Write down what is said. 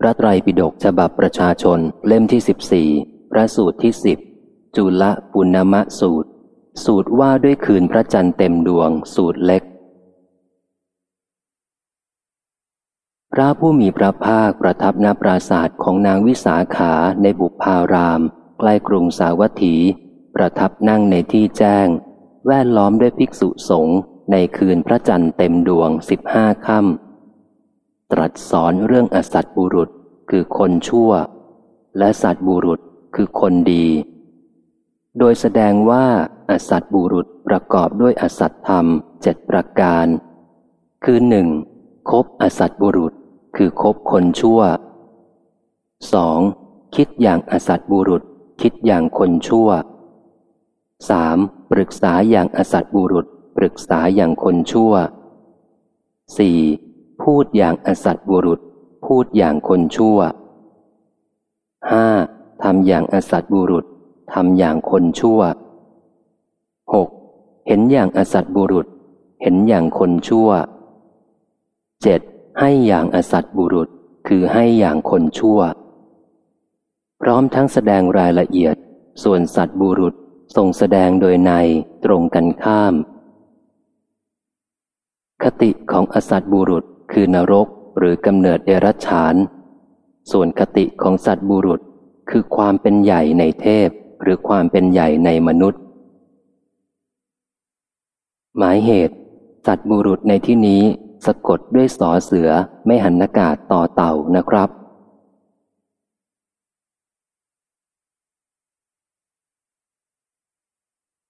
พระไตรปิฎกฉบับประชาชนเล่มที่สิบสี่พระสูตรที่สิบจุลปุณมะสูตร สูตรว่าด้วยคืนพระจันทร์เต็มดวงสูตรเล็ก พระผู้มีพระภาคประทับณปราศาสตร์ของนางวิสาขาในบุพาราม ใกล้กรุงสาวัตถี ประทับนั่งในที่แจ้ง แวดล้อมด้วยภิกษุสงฆ์ในคืนพระจันทร์เต็มดวงสิบห้าค่ำ ตรัสสอนเรื่องอสัตบุรุษคือคนชั่ว และสัตบุรุษคือคนดี โดยแสดงว่าอสัตบุรุษประกอบด้วยอสัตธรรมเจ็ดประการ คือหนึ่งคบอสัตบุรุษคือคบคนชั่วสองคิดอย่างอสัตบุรุษ คิดอย่างคนชั่วสามปรึกษาอย่างอสัตบุรุษ ปรึกษาอย่างคนชั่วสี่ พูดอย่างอสัตบุรุษ พูดอย่างคนชั่วห้าทำอย่างอสัตบุรุษทำอย่างคนชั่วหกเห็นอย่างอสัตบุรุษ เห็นอย่างคนชั่วเจ็ดให้อย่างอสัตบุรุษ คือให้อย่างคนชั่ว พร้อมทั้งแสดงรายละเอียด ส่วนสัตบุรุษทรงแสดงโดยในตรงกันข้าม คติของอสัตบุรุษ คือนรกหรือกำเนิดเดรัจฉาน ส่วนคติของสัตบุรุษคือความเป็นใหญ่ในเทพหรือความเป็นใหญ่ในมนุษย์ หมายเหตุ สัตบุรุษในที่นี้สะกดด้วยสอเสือไม่หันอากาศต่อเต่านะครับ